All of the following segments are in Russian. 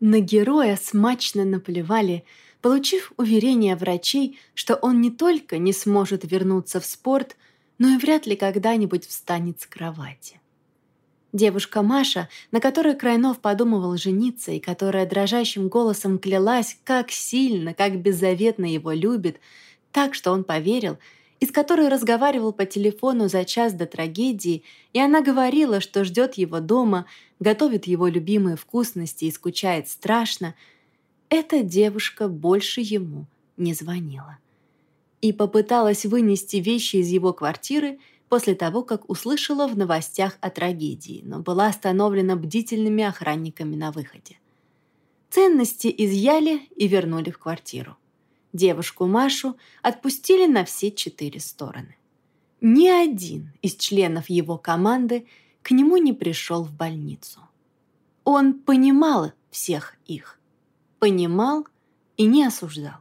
На героя смачно наплевали, получив уверение врачей, что он не только не сможет вернуться в спорт, но и вряд ли когда-нибудь встанет с кровати. Девушка Маша, на которой Крайнов подумывал жениться и которая дрожащим голосом клялась, как сильно, как беззаветно его любит, так что он поверил, и с которой разговаривал по телефону за час до трагедии, и она говорила, что ждет его дома, готовит его любимые вкусности и скучает страшно, эта девушка больше ему не звонила. И попыталась вынести вещи из его квартиры – после того, как услышала в новостях о трагедии, но была остановлена бдительными охранниками на выходе. Ценности изъяли и вернули в квартиру. Девушку Машу отпустили на все четыре стороны. Ни один из членов его команды к нему не пришел в больницу. Он понимал всех их, понимал и не осуждал.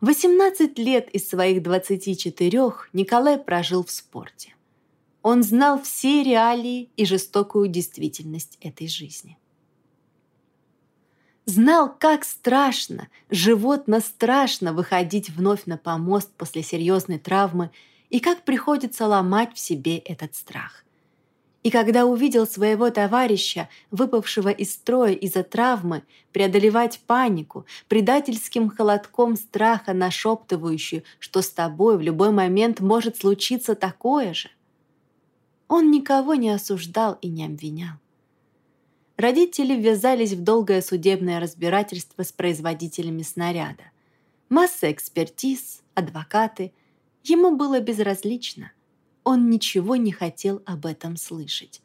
18 лет из своих 24 Николай прожил в спорте. Он знал все реалии и жестокую действительность этой жизни. Знал, как страшно, животно страшно выходить вновь на помост после серьезной травмы и как приходится ломать в себе этот страх. И когда увидел своего товарища, выпавшего из строя из-за травмы, преодолевать панику, предательским холодком страха нашептывающую, что с тобой в любой момент может случиться такое же, он никого не осуждал и не обвинял. Родители ввязались в долгое судебное разбирательство с производителями снаряда. Масса экспертиз, адвокаты. Ему было безразлично он ничего не хотел об этом слышать.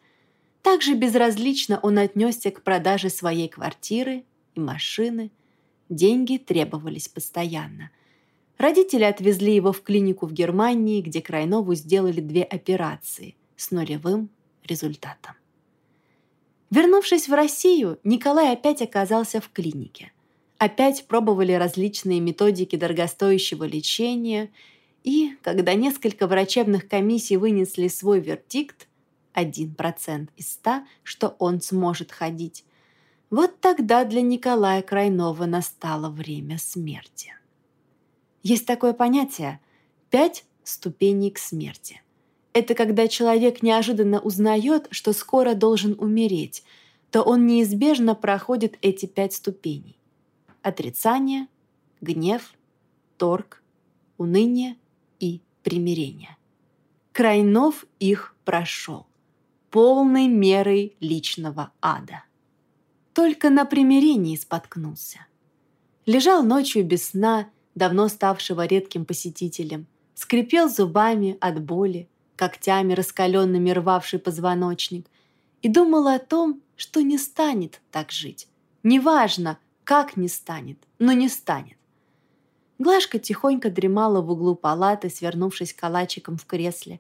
Также безразлично он отнесся к продаже своей квартиры и машины. Деньги требовались постоянно. Родители отвезли его в клинику в Германии, где Крайнову сделали две операции с нулевым результатом. Вернувшись в Россию, Николай опять оказался в клинике. Опять пробовали различные методики дорогостоящего лечения – и, когда несколько врачебных комиссий вынесли свой вердикт, 1% из 100, что он сможет ходить, вот тогда для Николая Крайнова настало время смерти. Есть такое понятие «пять ступеней к смерти». Это когда человек неожиданно узнает, что скоро должен умереть, то он неизбежно проходит эти пять ступеней. Отрицание, гнев, торг, уныние, и примирения. Крайнов их прошел полной мерой личного ада. Только на примирении споткнулся. Лежал ночью без сна, давно ставшего редким посетителем, скрипел зубами от боли, когтями раскаленными рвавший позвоночник, и думал о том, что не станет так жить. Неважно, как не станет, но не станет. Глашка тихонько дремала в углу палаты, свернувшись калачиком в кресле.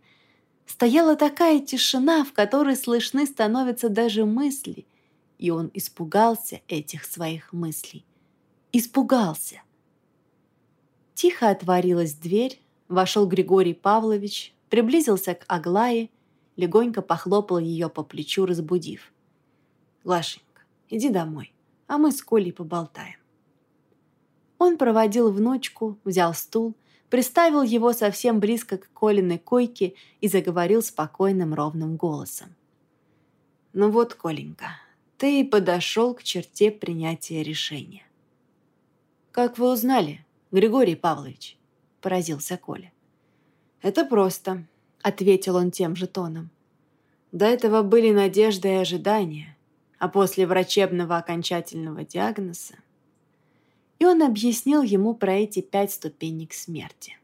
Стояла такая тишина, в которой слышны становятся даже мысли, и он испугался этих своих мыслей. Испугался. Тихо отворилась дверь, вошел Григорий Павлович, приблизился к Аглае, легонько похлопал ее по плечу, разбудив. «Глашенька, иди домой, а мы с Колей поболтаем». Он проводил внучку, взял стул, приставил его совсем близко к Колиной койке и заговорил спокойным ровным голосом. «Ну вот, Коленька, ты и подошел к черте принятия решения». «Как вы узнали, Григорий Павлович?» – поразился Коля. «Это просто», – ответил он тем же тоном. «До этого были надежды и ожидания, а после врачебного окончательного диагноза и он объяснил ему про эти пять ступенек смерти.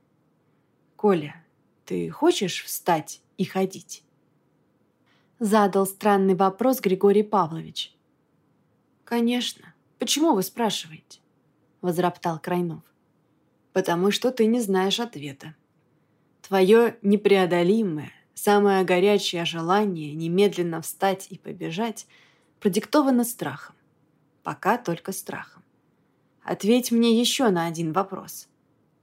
«Коля, ты хочешь встать и ходить?» Задал странный вопрос Григорий Павлович. «Конечно. Почему вы спрашиваете?» Возроптал Крайнов. «Потому что ты не знаешь ответа. Твое непреодолимое, самое горячее желание немедленно встать и побежать продиктовано страхом. Пока только страхом. Ответь мне еще на один вопрос.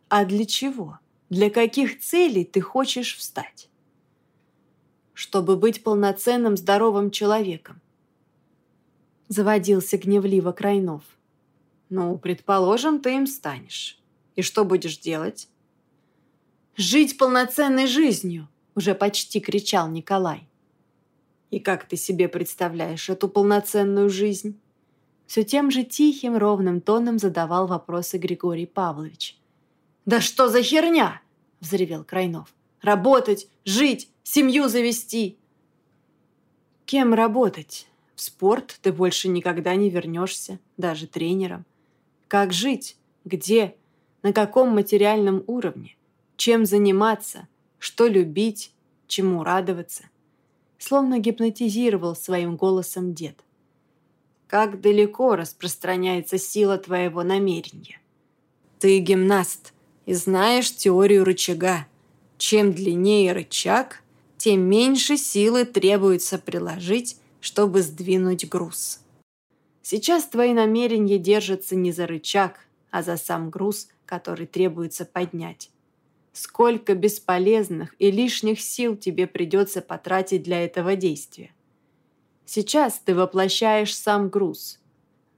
А для чего? Для каких целей ты хочешь встать? Чтобы быть полноценным здоровым человеком. Заводился гневливо Крайнов. Ну, предположим, ты им станешь. И что будешь делать? Жить полноценной жизнью, уже почти кричал Николай. И как ты себе представляешь эту полноценную жизнь? Все тем же тихим, ровным тоном задавал вопросы Григорий Павлович. «Да что за херня?» – взревел Крайнов. «Работать, жить, семью завести!» «Кем работать? В спорт ты больше никогда не вернешься, даже тренером. Как жить? Где? На каком материальном уровне? Чем заниматься? Что любить? Чему радоваться?» Словно гипнотизировал своим голосом дед. «Как далеко распространяется сила твоего намерения? Ты гимнаст и знаешь теорию рычага. Чем длиннее рычаг, тем меньше силы требуется приложить, чтобы сдвинуть груз. Сейчас твои намерения держатся не за рычаг, а за сам груз, который требуется поднять. Сколько бесполезных и лишних сил тебе придется потратить для этого действия. Сейчас ты воплощаешь сам груз.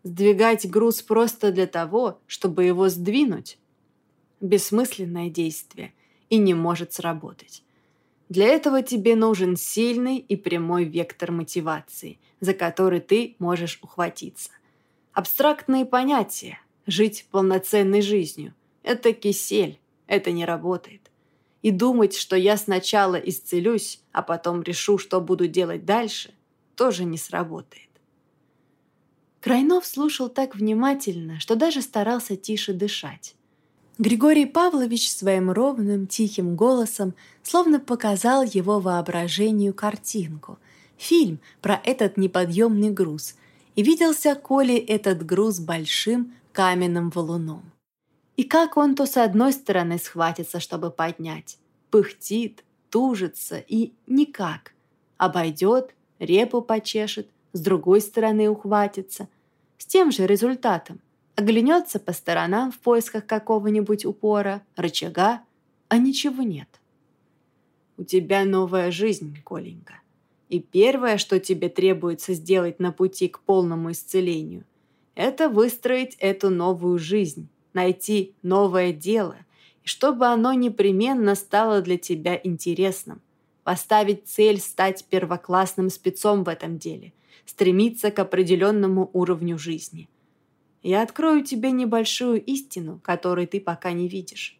Сдвигать груз просто для того, чтобы его сдвинуть – бессмысленное действие и не может сработать. Для этого тебе нужен сильный и прямой вектор мотивации, за который ты можешь ухватиться. Абстрактные понятия «жить полноценной жизнью» – это кисель, это не работает. И думать, что я сначала исцелюсь, а потом решу, что буду делать дальше, тоже не сработает. Крайнов слушал так внимательно, что даже старался тише дышать. Григорий Павлович своим ровным, тихим голосом словно показал его воображению картинку, фильм про этот неподъемный груз, и виделся Коле этот груз большим каменным валуном. И как он то с одной стороны схватится, чтобы поднять, пыхтит, тужится и никак, обойдет, репу почешет, с другой стороны ухватится, с тем же результатом оглянется по сторонам в поисках какого-нибудь упора, рычага, а ничего нет. У тебя новая жизнь, Коленька. И первое, что тебе требуется сделать на пути к полному исцелению, это выстроить эту новую жизнь, найти новое дело, и чтобы оно непременно стало для тебя интересным, поставить цель стать первоклассным спецом в этом деле, стремиться к определенному уровню жизни – я открою тебе небольшую истину, которой ты пока не видишь.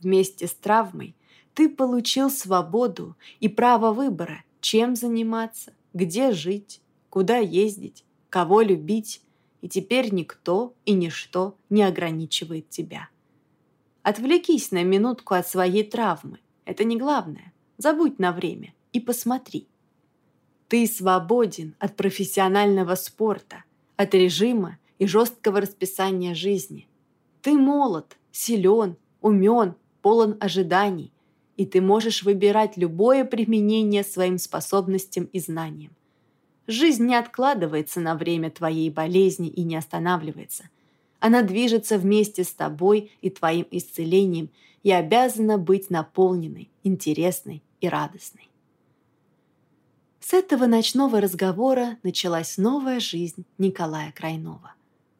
Вместе с травмой ты получил свободу и право выбора, чем заниматься, где жить, куда ездить, кого любить, и теперь никто и ничто не ограничивает тебя. Отвлекись на минутку от своей травмы, это не главное. Забудь на время и посмотри. Ты свободен от профессионального спорта, от режима и жесткого расписания жизни. Ты молод, силен, умен, полон ожиданий, и ты можешь выбирать любое применение своим способностям и знаниям. Жизнь не откладывается на время твоей болезни и не останавливается. Она движется вместе с тобой и твоим исцелением и обязана быть наполненной, интересной и радостной. С этого ночного разговора началась новая жизнь Николая Крайнова.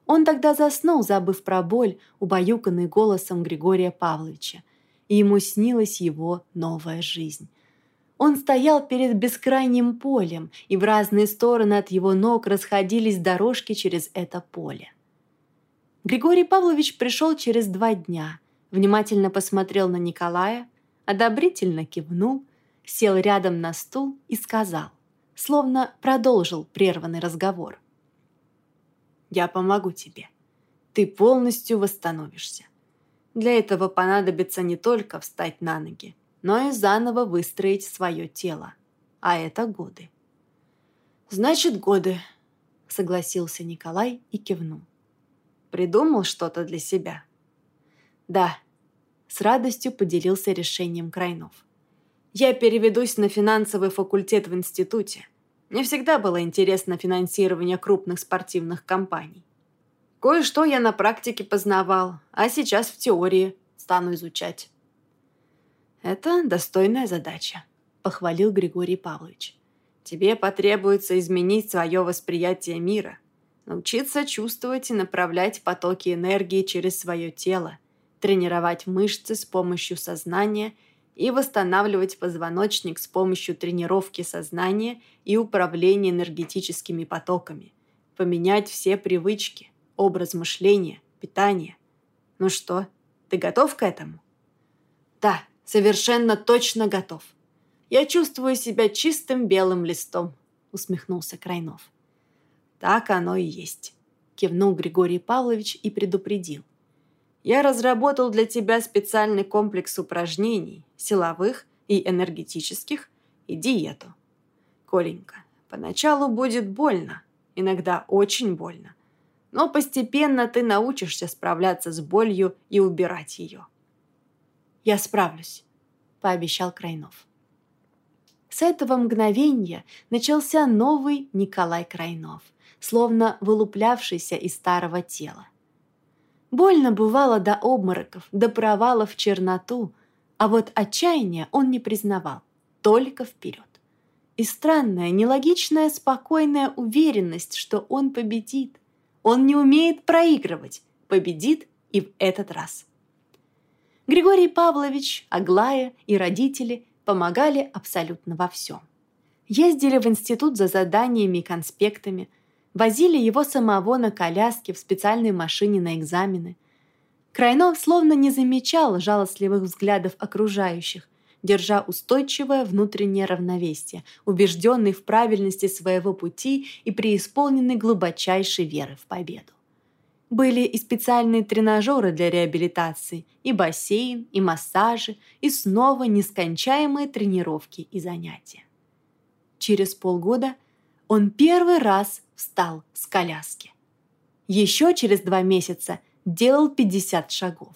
Он тогда заснул, забыв про боль, убаюканный голосом Григория Павловича, и ему снилась его новая жизнь. Он стоял перед бескрайним полем, и в разные стороны от его ног расходились дорожки через это поле. Григорий Павлович пришел через два дня, внимательно посмотрел на Николая, одобрительно кивнул, сел рядом на стул и сказал, словно продолжил прерванный разговор. Я помогу тебе. Ты полностью восстановишься. Для этого понадобится не только встать на ноги, но и заново выстроить свое тело. А это годы. «Значит, годы», — согласился Николай и кивнул. «Придумал что-то для себя?» «Да», — с радостью поделился решением Крайнов. «Я переведусь на финансовый факультет в институте. Мне всегда было интересно финансирование крупных спортивных компаний. Кое-что я на практике познавал, а сейчас в теории стану изучать. «Это достойная задача», — похвалил Григорий Павлович. Тебе потребуется изменить свое восприятие мира, научиться чувствовать и направлять потоки энергии через свое тело, тренировать мышцы с помощью сознания и восстанавливать позвоночник с помощью тренировки сознания и управления энергетическими потоками, поменять все привычки, образ мышления, питание. Ну что, ты готов к этому? Да, совершенно точно готов. Я чувствую себя чистым белым листом, усмехнулся Крайнов. Так оно и есть, кивнул Григорий Павлович и предупредил. Я разработал для тебя специальный комплекс упражнений, силовых и энергетических, и диету. Коленька, поначалу будет больно, иногда очень больно, но постепенно ты научишься справляться с болью и убирать ее. «Я справлюсь», — пообещал Крайнов. С этого мгновения начался новый Николай Крайнов, словно вылуплявшийся из старого тела. Больно бывало до обмороков, до провалов в черноту, а вот отчаяния он не признавал, только вперед. И странная, нелогичная, спокойная уверенность, что он победит. Он не умеет проигрывать, победит и в этот раз. Григорий Павлович, Аглая и родители помогали абсолютно во всем. Ездили в институт за заданиями и конспектами, возили его самого на коляске в специальной машине на экзамены. Крайнов словно не замечал жалостливых взглядов окружающих, держа устойчивое внутреннее равновесие, убежденный в правильности своего пути и преисполненный глубочайшей веры в победу. Были и специальные тренажеры для реабилитации, и бассейн, и массажи, и снова нескончаемые тренировки и занятия. Через полгода он первый раз встал с коляски. Еще через два месяца делал 50 шагов.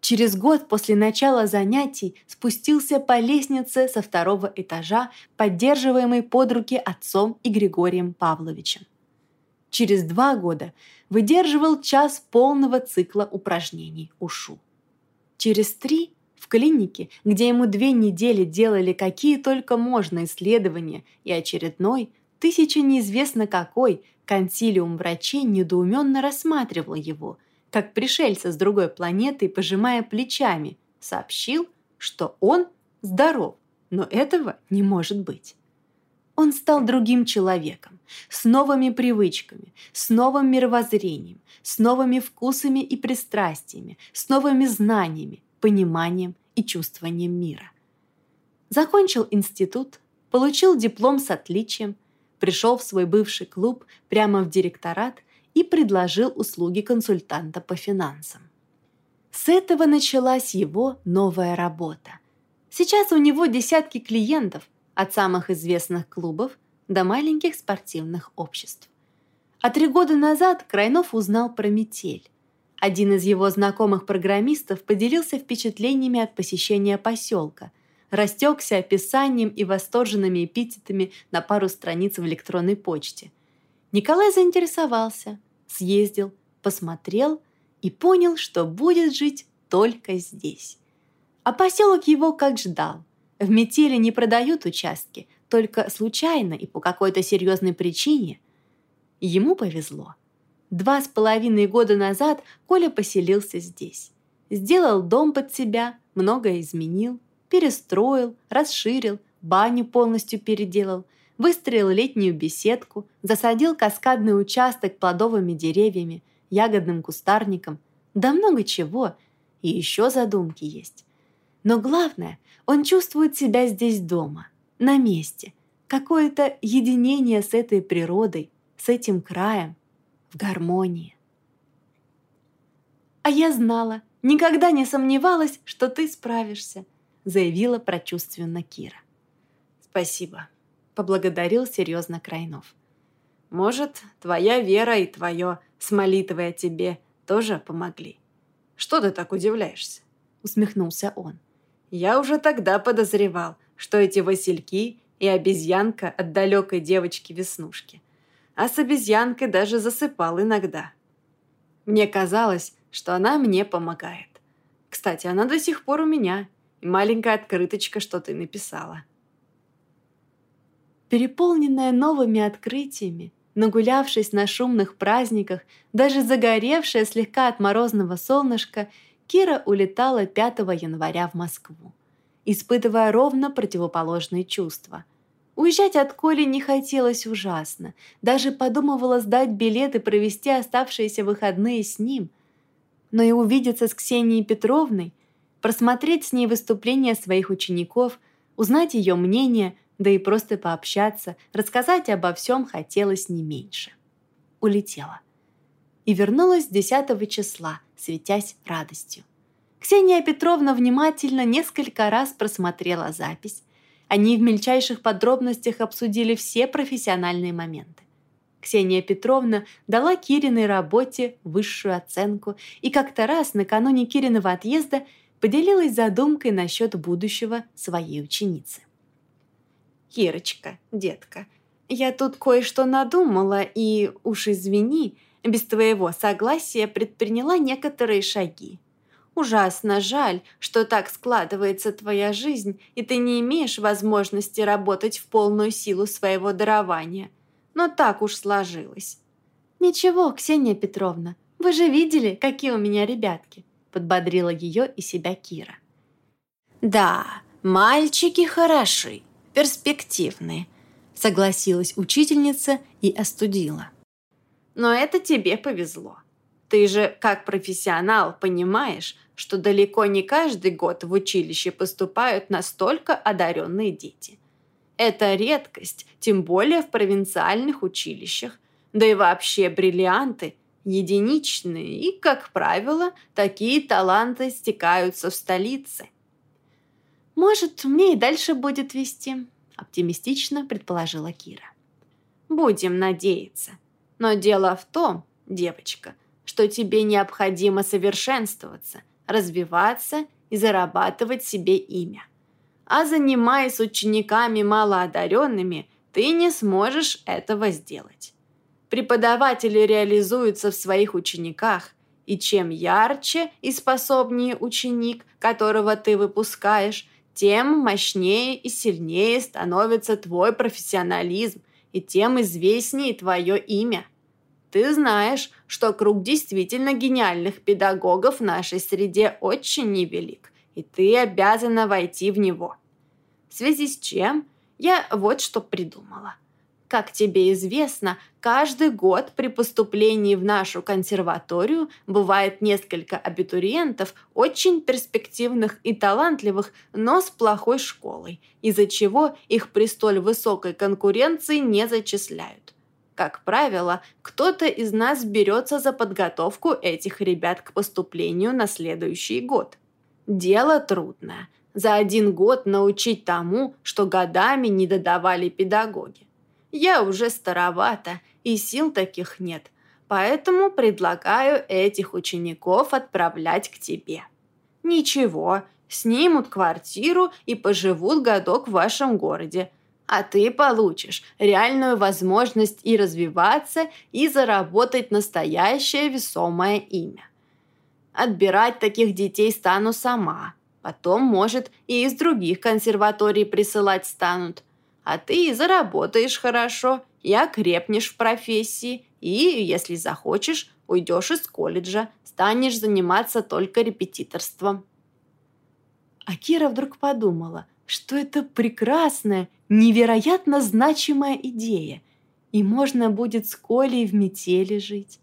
Через год после начала занятий спустился по лестнице со второго этажа, поддерживаемый под руки отцом и Григорием Павловичем. Через два года выдерживал час полного цикла упражнений УШУ. Через три в клинике, где ему две недели делали какие только можно исследования, и очередной, тысяча неизвестно какой, консилиум врачей недоуменно рассматривал его – как пришельца с другой планеты, пожимая плечами, сообщил, что он здоров, но этого не может быть. Он стал другим человеком, с новыми привычками, с новым мировоззрением, с новыми вкусами и пристрастиями, с новыми знаниями, пониманием и чувствованием мира. Закончил институт, получил диплом с отличием, пришел в свой бывший клуб прямо в директорат и предложил услуги консультанта по финансам. С этого началась его новая работа. Сейчас у него десятки клиентов, от самых известных клубов до маленьких спортивных обществ. А три года назад Крайнов узнал про метель. Один из его знакомых программистов поделился впечатлениями от посещения поселка, растекся описанием и восторженными эпитетами на пару страниц в электронной почте. Николай заинтересовался, съездил, посмотрел и понял, что будет жить только здесь. А поселок его как ждал. В метели не продают участки, только случайно и по какой-то серьезной причине. Ему повезло. Два с половиной года назад Коля поселился здесь. Сделал дом под себя, многое изменил, перестроил, расширил, баню полностью переделал – выстроил летнюю беседку, засадил каскадный участок плодовыми деревьями, ягодным кустарником, да много чего, и еще задумки есть. Но главное, он чувствует себя здесь дома, на месте, какое-то единение с этой природой, с этим краем, в гармонии. «А я знала, никогда не сомневалась, что ты справишься», заявила прочувственно Кира. «Спасибо», поблагодарил серьезно Крайнов. «Может, твоя вера и твое с молитвой о тебе тоже помогли. Что ты так удивляешься?» усмехнулся он. «Я уже тогда подозревал, что эти васильки и обезьянка от далекой девочки-веснушки. А с обезьянкой даже засыпал иногда. Мне казалось, что она мне помогает. Кстати, она до сих пор у меня, и маленькая открыточка, что ты написала. Переполненная новыми открытиями, нагулявшись на шумных праздниках, даже загоревшая слегка от морозного солнышка, Кира улетала 5 января в Москву, испытывая ровно противоположные чувства. Уезжать от Коли не хотелось ужасно, даже подумывала сдать билет и провести оставшиеся выходные с ним. Но и увидеться с Ксенией Петровной, просмотреть с ней выступления своих учеников, узнать ее мнение – да и просто пообщаться, рассказать обо всем хотелось не меньше. Улетела. И вернулась 10 числа, светясь радостью. Ксения Петровна внимательно несколько раз просмотрела запись. Они в мельчайших подробностях обсудили все профессиональные моменты. Ксения Петровна дала Кириной работе высшую оценку и как-то раз накануне Кириного отъезда поделилась задумкой насчет будущего своей ученицы. «Кирочка, детка, я тут кое-что надумала и, уж извини, без твоего согласия предприняла некоторые шаги. Ужасно жаль, что так складывается твоя жизнь, и ты не имеешь возможности работать в полную силу своего дарования. Но так уж сложилось». «Ничего, Ксения Петровна, вы же видели, какие у меня ребятки», подбодрила ее и себя Кира. «Да, мальчики хороши», перспективные», — согласилась учительница и остудила. «Но это тебе повезло. Ты же, как профессионал, понимаешь, что далеко не каждый год в училище поступают настолько одаренные дети. Это редкость, тем более в провинциальных училищах, да и вообще бриллианты – единичные, и, как правило, такие таланты стекаются в столице – «Может, мне и дальше будет вести», – оптимистично предположила Кира. «Будем надеяться. Но дело в том, девочка, что тебе необходимо совершенствоваться, развиваться и зарабатывать себе имя. А занимаясь учениками малоодаренными, ты не сможешь этого сделать. Преподаватели реализуются в своих учениках, и чем ярче и способнее ученик, которого ты выпускаешь, тем мощнее и сильнее становится твой профессионализм, и тем известнее твое имя. Ты знаешь, что круг действительно гениальных педагогов в нашей среде очень невелик, и ты обязана войти в него. В связи с чем я вот что придумала – как тебе известно, каждый год при поступлении в нашу консерваторию бывает несколько абитуриентов, очень перспективных и талантливых, но с плохой школой, из-за чего их при столь высокой конкуренции не зачисляют. Как правило, кто-то из нас берется за подготовку этих ребят к поступлению на следующий год. Дело трудное. За один год научить тому, что годами не додавали педагоги. Я уже старовата, и сил таких нет, поэтому предлагаю этих учеников отправлять к тебе. Ничего, снимут квартиру и поживут годок в вашем городе, а ты получишь реальную возможность и развиваться, и заработать настоящее весомое имя. Отбирать таких детей стану сама. Потом, может, и из других консерваторий присылать станут а ты заработаешь хорошо и окрепнешь в профессии, и, если захочешь, уйдешь из колледжа, станешь заниматься только репетиторством». А Кира вдруг подумала, что это прекрасная, невероятно значимая идея, и можно будет с Колей в метели жить.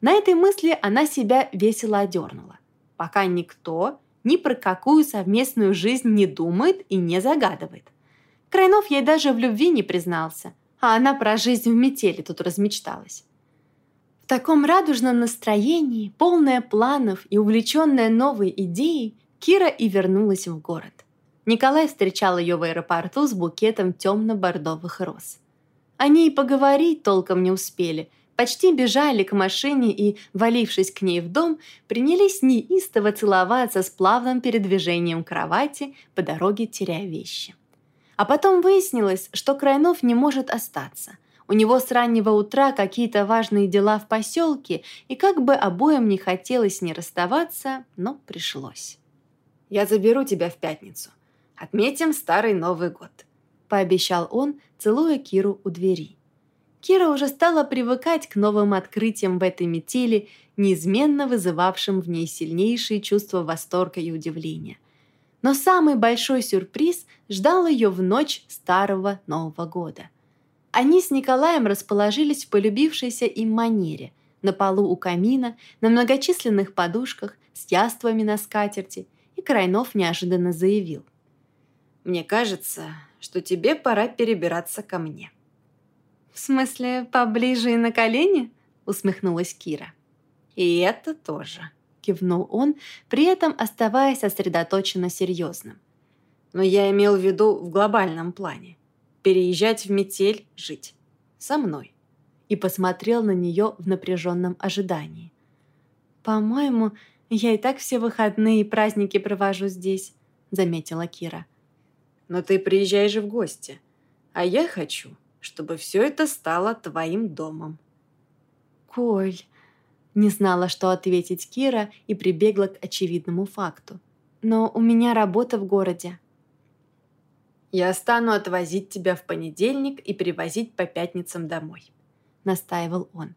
На этой мысли она себя весело одернула, пока никто ни про какую совместную жизнь не думает и не загадывает. Крайнов ей даже в любви не признался, а она про жизнь в метели тут размечталась. В таком радужном настроении, полная планов и увлеченная новой идеей, Кира и вернулась в город. Николай встречал ее в аэропорту с букетом темно-бордовых роз. Они и поговорить толком не успели, почти бежали к машине и, валившись к ней в дом, принялись неистово целоваться с плавным передвижением кровати по дороге теряя вещи. А потом выяснилось, что Крайнов не может остаться. У него с раннего утра какие-то важные дела в поселке, и как бы обоим не хотелось не расставаться, но пришлось. «Я заберу тебя в пятницу. Отметим Старый Новый год», – пообещал он, целуя Киру у двери. Кира уже стала привыкать к новым открытиям в этой метели, неизменно вызывавшим в ней сильнейшие чувства восторга и удивления. Но самый большой сюрприз ждал ее в ночь Старого Нового года. Они с Николаем расположились в полюбившейся им манере – на полу у камина, на многочисленных подушках, с яствами на скатерти, и Крайнов неожиданно заявил. «Мне кажется, что тебе пора перебираться ко мне». «В смысле, поближе и на колени?» — усмехнулась Кира. «И это тоже», — кивнул он, при этом оставаясь сосредоточенно серьезным. «Но я имел в виду в глобальном плане. Переезжать в метель, жить. Со мной». И посмотрел на нее в напряженном ожидании. «По-моему, я и так все выходные и праздники провожу здесь», — заметила Кира. «Но ты приезжай же в гости. А я хочу, чтобы все это стало твоим домом». «Коль...» Не знала, что ответить Кира и прибегла к очевидному факту. «Но у меня работа в городе». «Я стану отвозить тебя в понедельник и привозить по пятницам домой», — настаивал он.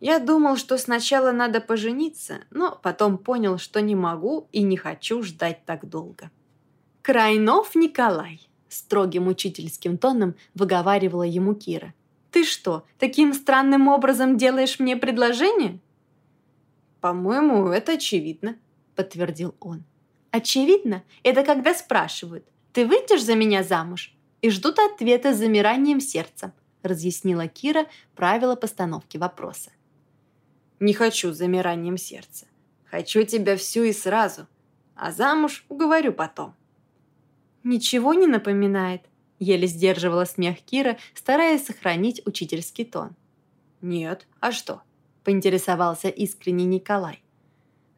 «Я думал, что сначала надо пожениться, но потом понял, что не могу и не хочу ждать так долго». «Крайнов Николай», — строгим учительским тоном выговаривала ему Кира. «Ты что, таким странным образом делаешь мне предложение?» «По-моему, это очевидно», — подтвердил он. «Очевидно? Это когда спрашивают, ты выйдешь за меня замуж?» И ждут ответа с замиранием сердца, разъяснила Кира правила постановки вопроса. «Не хочу с замиранием сердца. Хочу тебя всю и сразу. А замуж уговорю потом». «Ничего не напоминает?» Еле сдерживала смех Кира, стараясь сохранить учительский тон. «Нет, а что?» Поинтересовался искренне Николай.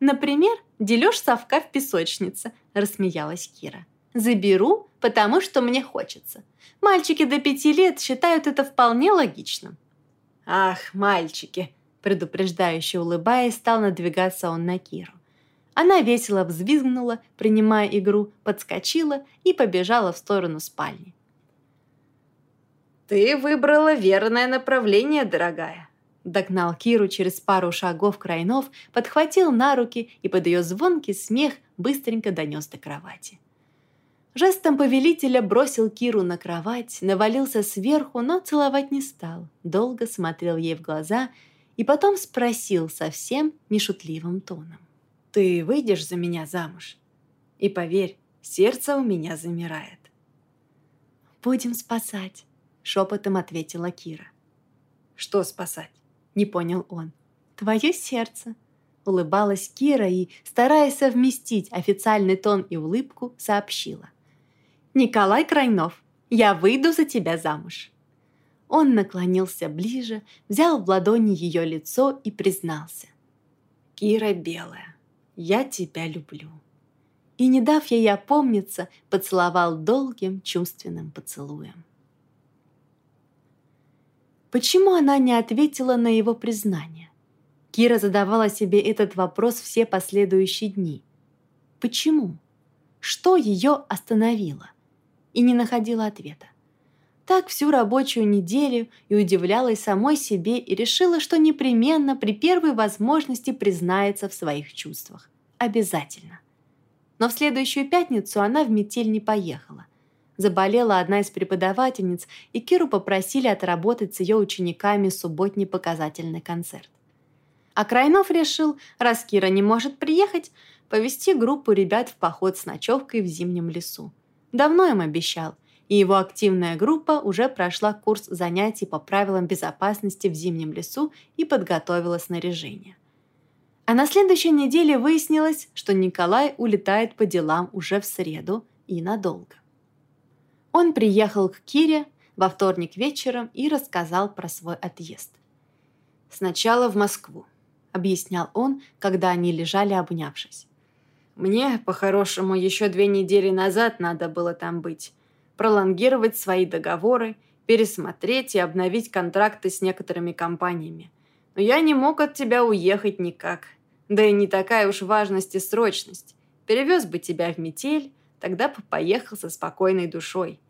«Например, дележ совка в песочнице», – рассмеялась Кира. «Заберу, потому что мне хочется. Мальчики до пяти лет считают это вполне логичным». «Ах, мальчики!» – предупреждающе улыбаясь, стал надвигаться он на Киру. Она весело взвизгнула, принимая игру, подскочила и побежала в сторону спальни. «Ты выбрала верное направление, дорогая», Догнал Киру через пару шагов Крайнов, подхватил на руки и под ее звонкий смех быстренько донес до кровати. Жестом повелителя бросил Киру на кровать, навалился сверху, но целовать не стал. Долго смотрел ей в глаза и потом спросил совсем нешутливым тоном. Ты выйдешь за меня замуж? И поверь, сердце у меня замирает. «Будем спасать», — шепотом ответила Кира. «Что спасать?» — не понял он. «Твое сердце», — улыбалась Кира и, стараясь совместить официальный тон и улыбку, сообщила. «Николай Крайнов, я выйду за тебя замуж». Он наклонился ближе, взял в ладони ее лицо и признался. «Кира Белая, я тебя люблю». И, не дав ей опомниться, поцеловал долгим чувственным поцелуем. Почему она не ответила на его признание? Кира задавала себе этот вопрос все последующие дни. Почему? Что ее остановило? И не находила ответа. Так всю рабочую неделю и удивлялась самой себе и решила, что непременно при первой возможности признается в своих чувствах. Обязательно. Но в следующую пятницу она в метель не поехала. Заболела одна из преподавательниц, и Киру попросили отработать с ее учениками субботний показательный концерт. А Крайнов решил, раз Кира не может приехать, повести группу ребят в поход с ночевкой в зимнем лесу. Давно им обещал – и его активная группа уже прошла курс занятий по правилам безопасности в зимнем лесу и подготовила снаряжение. А на следующей неделе выяснилось, что Николай улетает по делам уже в среду и надолго. Он приехал к Кире во вторник вечером и рассказал про свой отъезд. «Сначала в Москву», — объяснял он, когда они лежали обнявшись. «Мне, по-хорошему, еще две недели назад надо было там быть, пролонгировать свои договоры, пересмотреть и обновить контракты с некоторыми компаниями. Но я не мог от тебя уехать никак. Да и не такая уж важность и срочность. Перевез бы тебя в метель, тогда поехал со спокойной душой.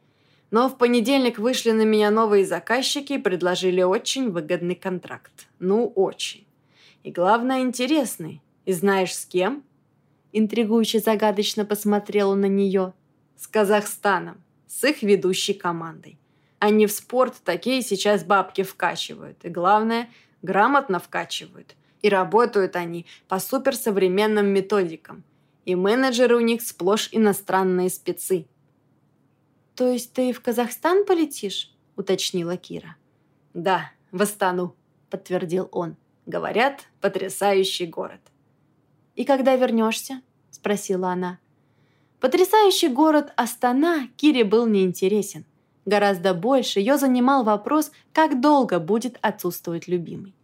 Но в понедельник вышли на меня новые заказчики и предложили очень выгодный контракт. Ну, очень. И главное, интересный. И знаешь, с кем?» Интригующе загадочно посмотрела на нее. «С Казахстаном. С их ведущей командой. Они в спорт такие сейчас бабки вкачивают. И главное, грамотно вкачивают. И работают они по суперсовременным методикам. И менеджеры у них сплошь иностранные спецы. «То есть ты в Казахстан полетишь?» – уточнила Кира. «Да, в Астану», – подтвердил он. «Говорят, потрясающий город». «И когда вернешься?» – спросила она. Потрясающий город Астана Кире был неинтересен. Гораздо больше ее занимал вопрос, как долго будет отсутствовать любимый.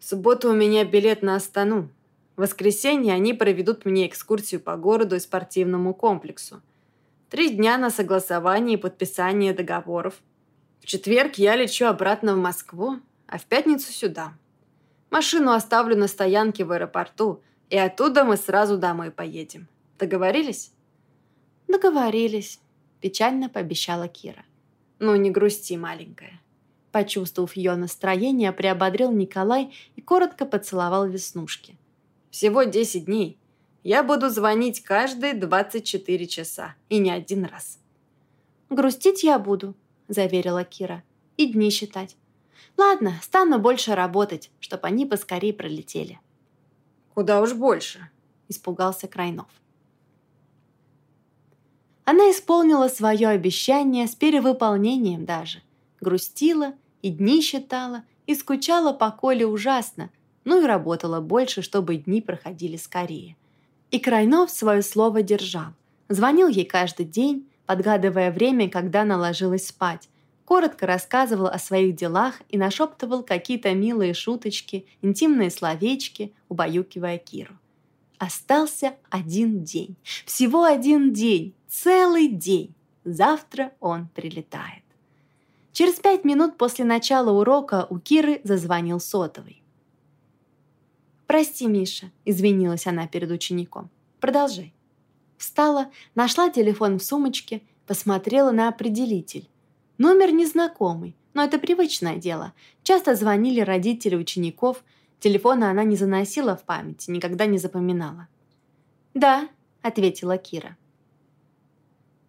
«В субботу у меня билет на Астану. В воскресенье они проведут мне экскурсию по городу и спортивному комплексу. Три дня на согласование и подписание договоров. В четверг я лечу обратно в Москву, а в пятницу сюда. Машину оставлю на стоянке в аэропорту, и оттуда мы сразу домой поедем. Договорились?» «Договорились», – печально пообещала Кира. «Ну, не грусти, маленькая». Почувствовав ее настроение, приободрил Николай и коротко поцеловал веснушки. «Всего десять дней. Я буду звонить каждые 24 часа. И не один раз. «Грустить я буду», – заверила Кира. «И дни считать. Ладно, стану больше работать, чтобы они поскорее пролетели». «Куда уж больше», – испугался Крайнов. Она исполнила свое обещание с перевыполнением даже. Грустила и дни считала, и скучала по Коле ужасно, ну и работала больше, чтобы дни проходили скорее – и Крайнов свое слово держал. Звонил ей каждый день, подгадывая время, когда она ложилась спать. Коротко рассказывал о своих делах и нашептывал какие-то милые шуточки, интимные словечки, убаюкивая Киру. Остался один день. Всего один день. Целый день. Завтра он прилетает. Через пять минут после начала урока у Киры зазвонил сотовый. «Прости, Миша», — извинилась она перед учеником. «Продолжай». Встала, нашла телефон в сумочке, посмотрела на определитель. Номер незнакомый, но это привычное дело. Часто звонили родители учеников, телефона она не заносила в память, никогда не запоминала. «Да», — ответила Кира.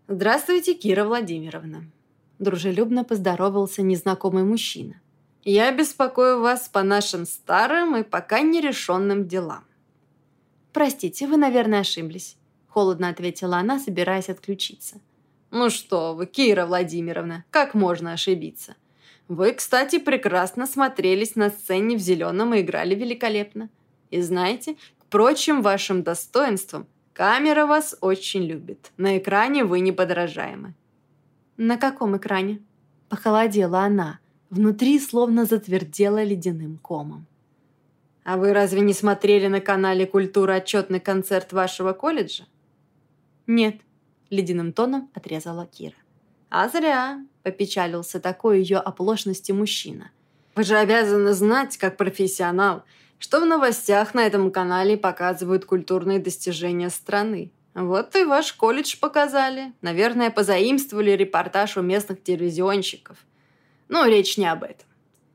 «Здравствуйте, Кира Владимировна», — дружелюбно поздоровался незнакомый мужчина. Я беспокою вас по нашим старым и пока нерешенным делам». «Простите, вы, наверное, ошиблись», – холодно ответила она, собираясь отключиться. «Ну что вы, Кира Владимировна, как можно ошибиться? Вы, кстати, прекрасно смотрелись на сцене в зеленом и играли великолепно. И знаете, к прочим вашим достоинствам, камера вас очень любит. На экране вы неподражаемы». «На каком экране?» – похолодела она – Внутри словно затвердело ледяным комом. «А вы разве не смотрели на канале «Культура» отчетный концерт вашего колледжа?» «Нет», — ледяным тоном отрезала Кира. «А зря», — попечалился такой ее оплошности мужчина. «Вы же обязаны знать, как профессионал, что в новостях на этом канале показывают культурные достижения страны. Вот и ваш колледж показали. Наверное, позаимствовали репортаж у местных телевизионщиков. Но речь не об этом.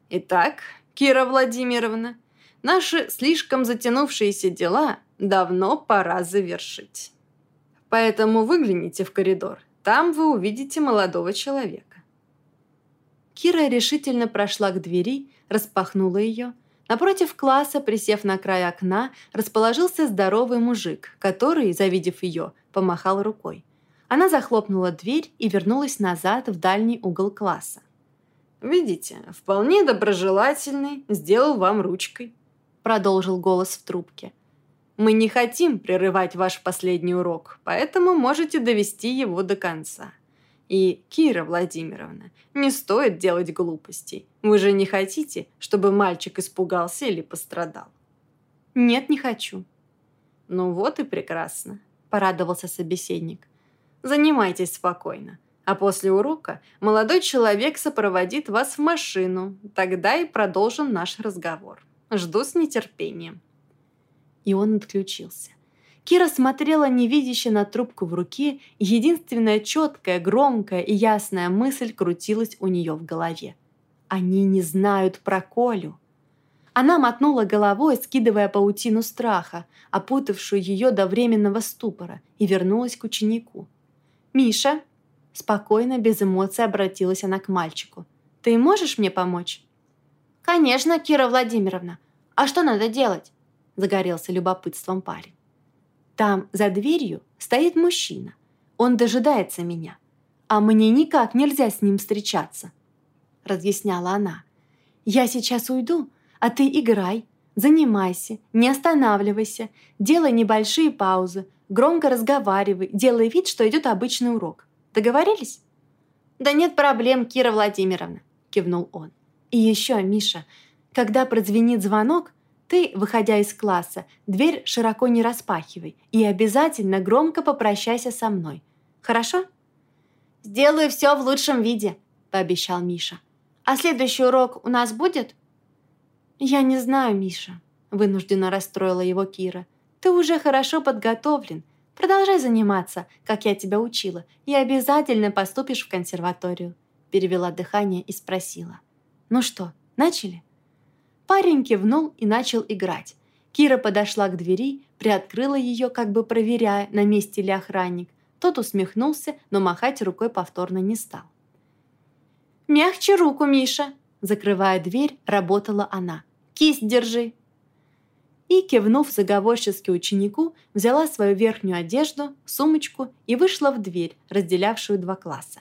Итак, Кира Владимировна, наши слишком затянувшиеся дела давно пора завершить. Поэтому выгляните в коридор. Там вы увидите молодого человека. Кира решительно прошла к двери, распахнула ее. Напротив класса, присев на край окна, расположился здоровый мужик, который, завидев ее, помахал рукой. Она захлопнула дверь и вернулась назад в дальний угол класса. «Видите, вполне доброжелательный, сделал вам ручкой», продолжил голос в трубке. «Мы не хотим прерывать ваш последний урок, поэтому можете довести его до конца. И, Кира Владимировна, не стоит делать глупостей. Вы же не хотите, чтобы мальчик испугался или пострадал?» «Нет, не хочу». «Ну вот и прекрасно», – порадовался собеседник. «Занимайтесь спокойно. А после урока молодой человек сопроводит вас в машину. Тогда и продолжим наш разговор. Жду с нетерпением». И он отключился. Кира смотрела невидяще на трубку в руке, единственная четкая, громкая и ясная мысль крутилась у нее в голове. Они не знают про Колю. Она мотнула головой, скидывая паутину страха, опутавшую ее до временного ступора, и вернулась к ученику. «Миша!» Спокойно, без эмоций обратилась она к мальчику. «Ты можешь мне помочь?» «Конечно, Кира Владимировна. А что надо делать?» Загорелся любопытством парень. Там, за дверью, стоит мужчина. Он дожидается меня. А мне никак нельзя с ним встречаться», — разъясняла она. «Я сейчас уйду, а ты играй, занимайся, не останавливайся, делай небольшие паузы, громко разговаривай, делай вид, что идет обычный урок. Договорились?» «Да нет проблем, Кира Владимировна», — кивнул он. «И еще, Миша, когда прозвенит звонок, ты, выходя из класса, дверь широко не распахивай и обязательно громко попрощайся со мной. Хорошо?» «Сделаю все в лучшем виде», — пообещал Миша. «А следующий урок у нас будет?» «Я не знаю, Миша», — вынужденно расстроила его Кира. «Ты уже хорошо подготовлен. Продолжай заниматься, как я тебя учила, и обязательно поступишь в консерваторию», — перевела дыхание и спросила. «Ну что, начали?» Парень кивнул и начал играть. Кира подошла к двери, приоткрыла ее, как бы проверяя, на месте ли охранник. Тот усмехнулся, но махать рукой повторно не стал. «Мягче руку, Миша!» Закрывая дверь, работала она. «Кисть держи!» И, кивнув заговорчески ученику, взяла свою верхнюю одежду, сумочку и вышла в дверь, разделявшую два класса.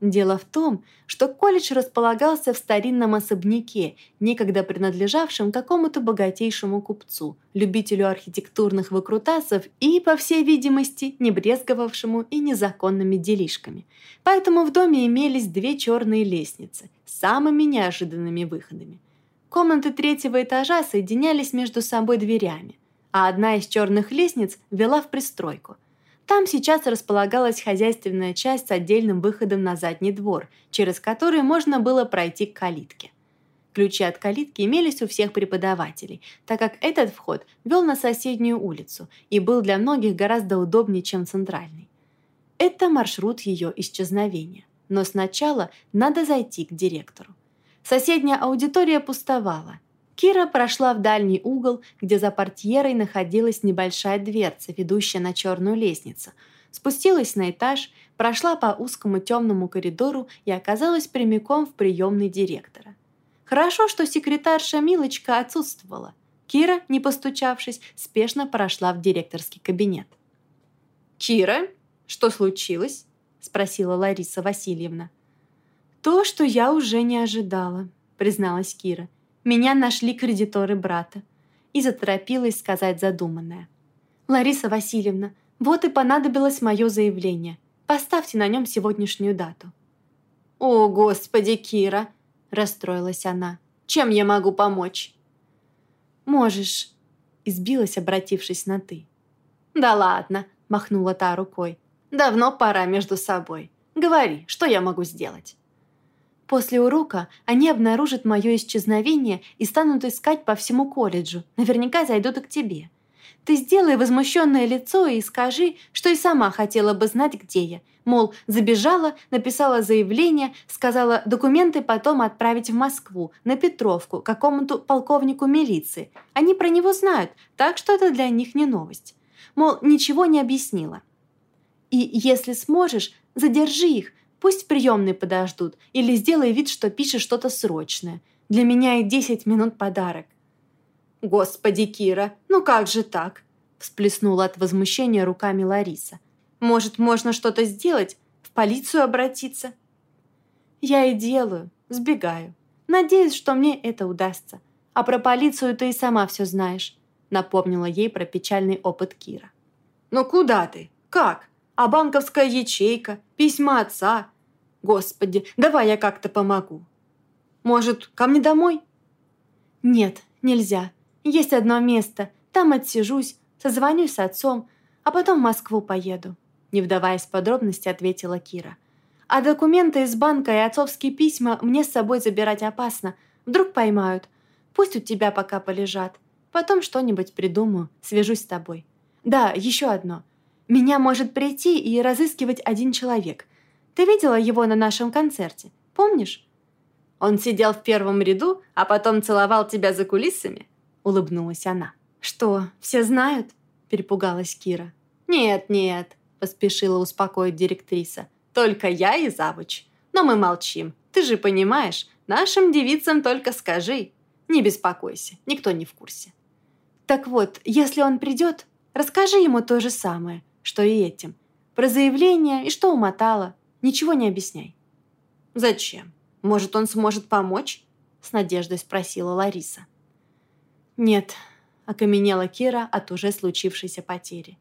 Дело в том, что колледж располагался в старинном особняке, некогда принадлежавшем какому-то богатейшему купцу, любителю архитектурных выкрутасов и, по всей видимости, не брезговавшему и незаконными делишками. Поэтому в доме имелись две черные лестницы с самыми неожиданными выходами. Комнаты третьего этажа соединялись между собой дверями, а одна из черных лестниц вела в пристройку – там сейчас располагалась хозяйственная часть с отдельным выходом на задний двор, через который можно было пройти к калитке. Ключи от калитки имелись у всех преподавателей, так как этот вход вел на соседнюю улицу и был для многих гораздо удобнее, чем центральный. Это маршрут ее исчезновения. Но сначала надо зайти к директору. Соседняя аудитория пустовала, Кира прошла в дальний угол, где за портьерой находилась небольшая дверца, ведущая на черную лестницу. Спустилась на этаж, прошла по узкому темному коридору и оказалась прямиком в приемной директора. Хорошо, что секретарша Милочка отсутствовала. Кира, не постучавшись, спешно прошла в директорский кабинет. «Кира, что случилось?» – спросила Лариса Васильевна. «То, что я уже не ожидала», – призналась Кира меня нашли кредиторы брата. И заторопилась сказать задуманное. «Лариса Васильевна, вот и понадобилось мое заявление. Поставьте на нем сегодняшнюю дату». «О, Господи, Кира!» – расстроилась она. «Чем я могу помочь?» «Можешь», – избилась, обратившись на «ты». «Да ладно», – махнула та рукой. «Давно пора между собой. Говори, что я могу сделать?» После урока они обнаружат мое исчезновение и станут искать по всему колледжу. Наверняка зайдут и к тебе. Ты сделай возмущенное лицо и скажи, что и сама хотела бы знать, где я. Мол, забежала, написала заявление, сказала документы потом отправить в Москву, на Петровку, какому-то полковнику милиции. Они про него знают, так что это для них не новость. Мол, ничего не объяснила. И если сможешь, задержи их, Пусть в приемной подождут, или сделай вид, что пишешь что-то срочное. Для меня и 10 минут подарок». «Господи, Кира, ну как же так?» всплеснула от возмущения руками Лариса. «Может, можно что-то сделать? В полицию обратиться?» «Я и делаю, сбегаю. Надеюсь, что мне это удастся. А про полицию ты и сама все знаешь», напомнила ей про печальный опыт Кира. «Ну куда ты? Как? А банковская ячейка? Письма отца? Господи, давай я как-то помогу. Может, ко мне домой? Нет, нельзя. Есть одно место. Там отсижусь, созвонюсь с отцом, а потом в Москву поеду. Не вдаваясь в подробности, ответила Кира. А документы из банка и отцовские письма мне с собой забирать опасно. Вдруг поймают. Пусть у тебя пока полежат. Потом что-нибудь придумаю, свяжусь с тобой. Да, еще одно. Меня может прийти и разыскивать один человек. Ты видела его на нашем концерте, помнишь? Он сидел в первом ряду, а потом целовал тебя за кулисами?» — улыбнулась она. «Что, все знают?» — перепугалась Кира. «Нет, нет», — поспешила успокоить директриса. «Только я и завуч. Но мы молчим. Ты же понимаешь, нашим девицам только скажи. Не беспокойся, никто не в курсе». «Так вот, если он придет, расскажи ему то же самое, что и этим. Про заявление и что умотала. Ничего не объясняй». «Зачем? Может, он сможет помочь?» С надеждой спросила Лариса. «Нет», — окаменела Кира от уже случившейся потери.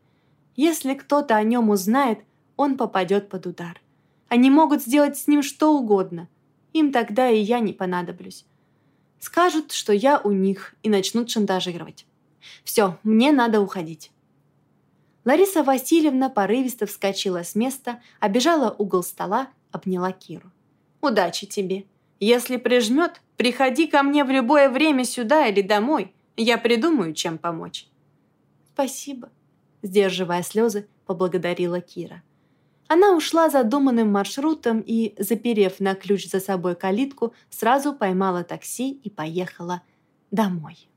«Если кто-то о нем узнает, он попадет под удар. Они могут сделать с ним что угодно. Им тогда и я не понадоблюсь. Скажут, что я у них, и начнут шантажировать. Все, мне надо уходить». Лариса Васильевна порывисто вскочила с места, обежала угол стола, обняла Киру. «Удачи тебе. Если прижмет, приходи ко мне в любое время сюда или домой. Я придумаю, чем помочь». «Спасибо», — сдерживая слезы, поблагодарила Кира. Она ушла задуманным маршрутом и, заперев на ключ за собой калитку, сразу поймала такси и поехала домой.